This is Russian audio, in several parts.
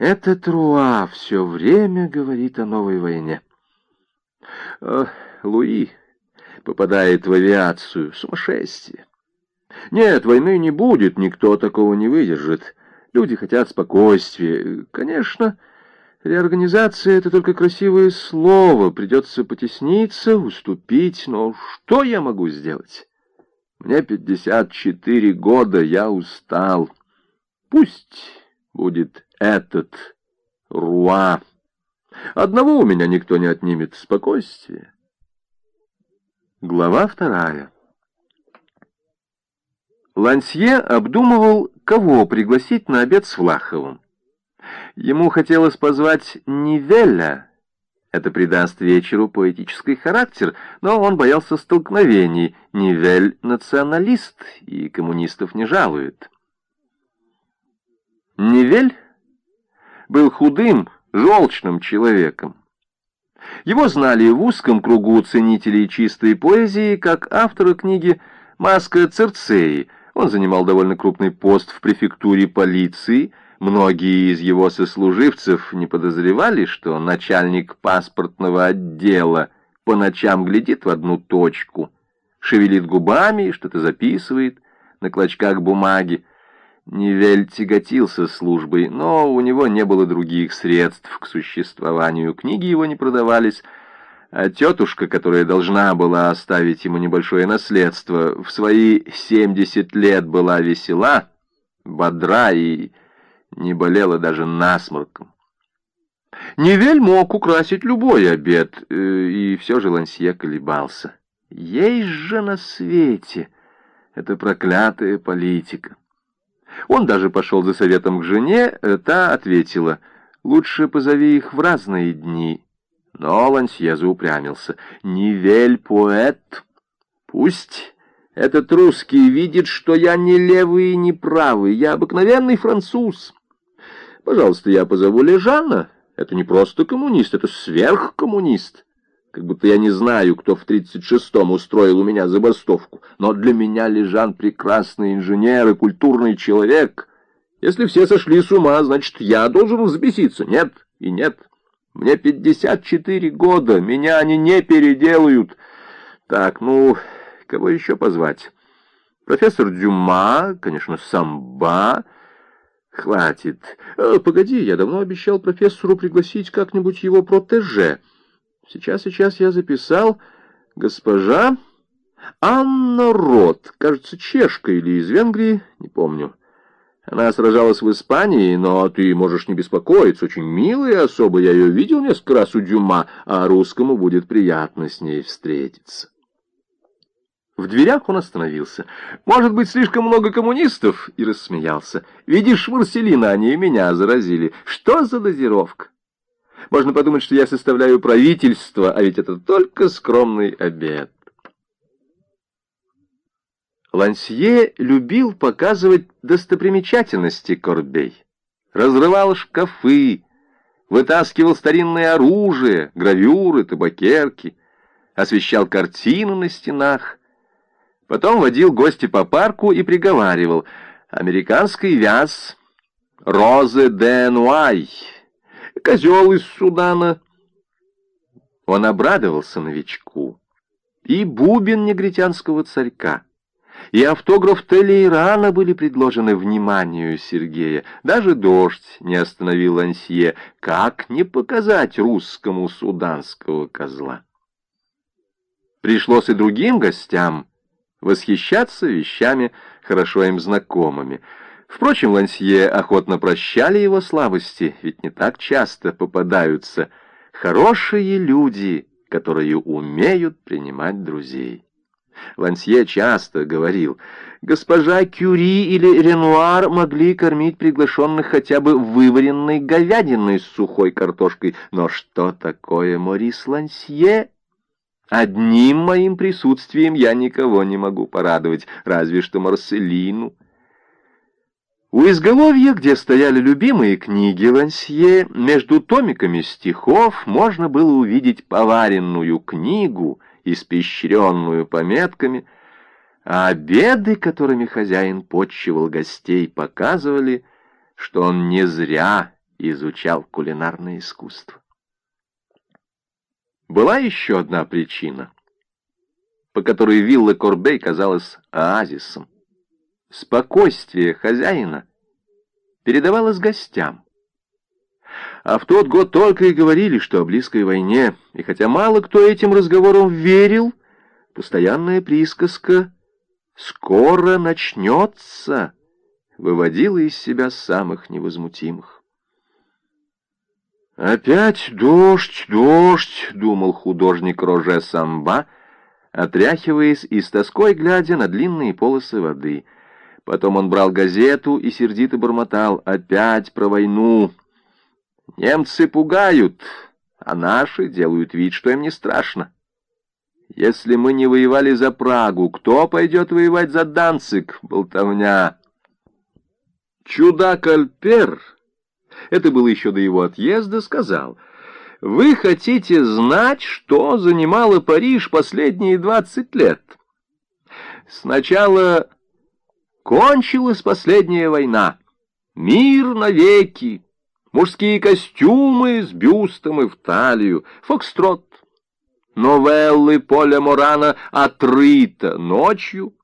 Этот Руа все время говорит о новой войне. Э, Луи попадает в авиацию. Сумасшествие. Нет, войны не будет, никто такого не выдержит. Люди хотят спокойствия. Конечно, реорганизация — это только красивое слово. Придется потесниться, уступить. Но что я могу сделать? Мне 54 года, я устал. Пусть будет этот Руа. Одного у меня никто не отнимет спокойствие. Глава вторая. Лансье обдумывал, кого пригласить на обед с Влаховым. Ему хотелось позвать Нивеля, это придаст вечеру поэтический характер, но он боялся столкновений. Нивель — националист, и коммунистов не жалует. Нивель был худым, желчным человеком. Его знали в узком кругу ценителей чистой поэзии, как автора книги «Маска Церцеи». Он занимал довольно крупный пост в префектуре полиции. Многие из его сослуживцев не подозревали, что начальник паспортного отдела по ночам глядит в одну точку, шевелит губами, что-то записывает на клочках бумаги. Невель тяготился службой, но у него не было других средств к существованию. Книги его не продавались, а тетушка, которая должна была оставить ему небольшое наследство, в свои семьдесят лет была весела, бодра и не болела даже насморком. Невель мог украсить любой обед, э, и все же Лансье колебался. Есть же на свете эта проклятая политика. Он даже пошел за советом к жене, э, та ответила, «Лучше позови их в разные дни». Но Лансье заупрямился. «Нивель поэт, пусть этот русский видит, что я не левый и не правый, я обыкновенный француз. Пожалуйста, я позову Лежана, это не просто коммунист, это сверхкоммунист». Как будто я не знаю, кто в 36-м устроил у меня забастовку. Но для меня Лежан прекрасный инженер и культурный человек. Если все сошли с ума, значит, я должен взбеситься. Нет и нет. Мне 54 года, меня они не переделают. Так, ну, кого еще позвать? Профессор Дюма, конечно, Самба. Хватит. Э, погоди, я давно обещал профессору пригласить как-нибудь его протеже. Сейчас, сейчас я записал госпожа Анна Рот, кажется, чешка или из Венгрии, не помню. Она сражалась в Испании, но ты можешь не беспокоиться, очень милая особа, я ее видел несколько раз у Дюма, а русскому будет приятно с ней встретиться. В дверях он остановился. «Может быть, слишком много коммунистов?» И рассмеялся. «Видишь, Марселина, они и меня заразили. Что за дозировка?» Можно подумать, что я составляю правительство, а ведь это только скромный обед. Лансье любил показывать достопримечательности Корбей. Разрывал шкафы, вытаскивал старинное оружие, гравюры, табакерки, освещал картины на стенах. Потом водил гости по парку и приговаривал «Американский вяз, розы де нуай» козел из Судана. Он обрадовался новичку. И бубен негритянского царька, и автограф Телейрана были предложены вниманию Сергея. Даже дождь не остановил Ансье. Как не показать русскому суданского козла? Пришлось и другим гостям восхищаться вещами, хорошо им знакомыми — Впрочем, Лансье охотно прощали его слабости, ведь не так часто попадаются хорошие люди, которые умеют принимать друзей. Лансье часто говорил, госпожа Кюри или Ренуар могли кормить приглашенных хотя бы вываренной говядиной с сухой картошкой, но что такое Морис Лансье? Одним моим присутствием я никого не могу порадовать, разве что Марселину. У изголовья, где стояли любимые книги Лансье, между томиками стихов можно было увидеть поваренную книгу, испещренную пометками, а обеды, которыми хозяин подчивал гостей, показывали, что он не зря изучал кулинарное искусство. Была еще одна причина, по которой вилла Корбей казалась оазисом. Спокойствие хозяина передавалось гостям. А в тот год только и говорили, что о близкой войне, и хотя мало кто этим разговорам верил, постоянная присказка «скоро начнется» выводила из себя самых невозмутимых. «Опять дождь, дождь!» — думал художник Роже Самба, отряхиваясь и с тоской глядя на длинные полосы воды. Потом он брал газету и сердито бормотал «Опять про войну!» «Немцы пугают, а наши делают вид, что им не страшно. Если мы не воевали за Прагу, кто пойдет воевать за Данцик? Болтовня!» Чудак Альпер, это было еще до его отъезда, сказал, «Вы хотите знать, что занимало Париж последние двадцать лет? Сначала кончилась последняя война. Мир навеки, мужские костюмы с бюстом и в талию, фокстрот, новеллы Поля Морана «Отрыто ночью»,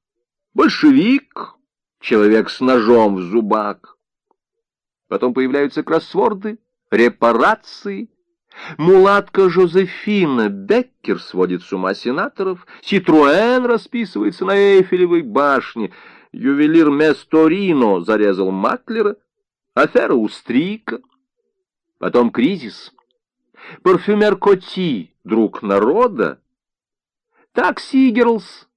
большевик, человек с ножом в зубах. Потом появляются кроссворды, репарации. Мулатка Жозефина Беккер сводит с ума сенаторов, Ситруэн расписывается на Эйфелевой башне, ювелир Месторино зарезал Маклера, афера Устрика, потом кризис, парфюмер Коти, друг народа, taxi girls,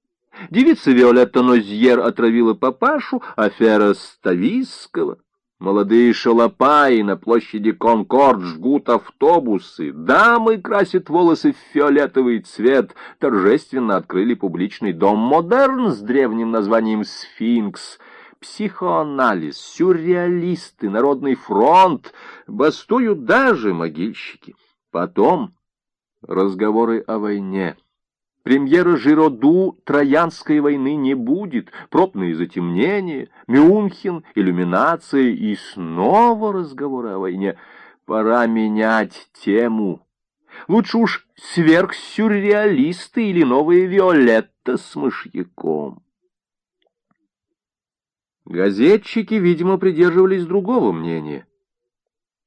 Девица Виолетта Нозьер отравила папашу, афера Ставиского. Молодые шалопаи на площади Конкорд жгут автобусы, дамы красят волосы в фиолетовый цвет, торжественно открыли публичный дом «Модерн» с древним названием «Сфинкс», психоанализ, сюрреалисты, народный фронт, бастуют даже могильщики. Потом разговоры о войне. Премьера Жироду Троянской войны не будет, пробные затемнения, Мюнхен, иллюминация и снова разговоры о войне. Пора менять тему. Лучше уж сверхсюрреалисты или новая Виолетта с мышьяком. Газетчики, видимо, придерживались другого мнения.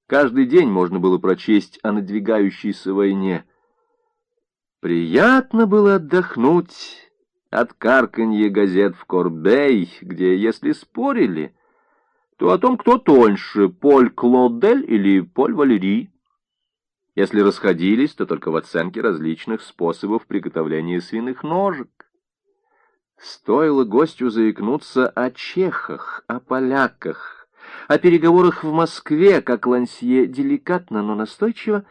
Каждый день можно было прочесть о надвигающейся войне — Приятно было отдохнуть от карканья газет в Корбей, где, если спорили, то о том, кто тоньше, Поль Клодель или Поль Валери. Если расходились, то только в оценке различных способов приготовления свиных ножек. Стоило гостю заикнуться о чехах, о поляках, о переговорах в Москве, как Лансье деликатно, но настойчиво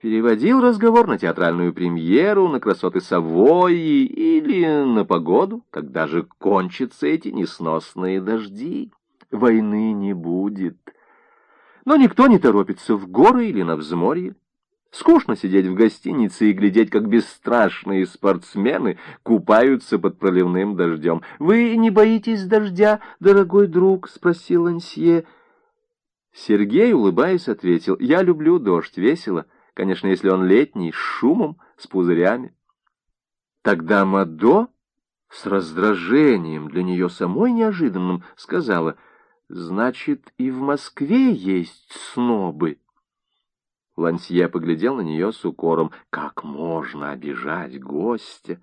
переводил разговор на театральную премьеру, на красоты Савойи или на погоду, когда же кончатся эти несносные дожди. Войны не будет. Но никто не торопится в горы или на взморье. Скучно сидеть в гостинице и глядеть, как бесстрашные спортсмены купаются под проливным дождем. «Вы не боитесь дождя, дорогой друг?» — спросил Ансье. Сергей, улыбаясь, ответил, «Я люблю дождь, весело». Конечно, если он летний, с шумом, с пузырями. Тогда Мадо с раздражением, для нее самой неожиданным, сказала, «Значит, и в Москве есть снобы». Лансье поглядел на нее с укором. «Как можно обижать гостя?»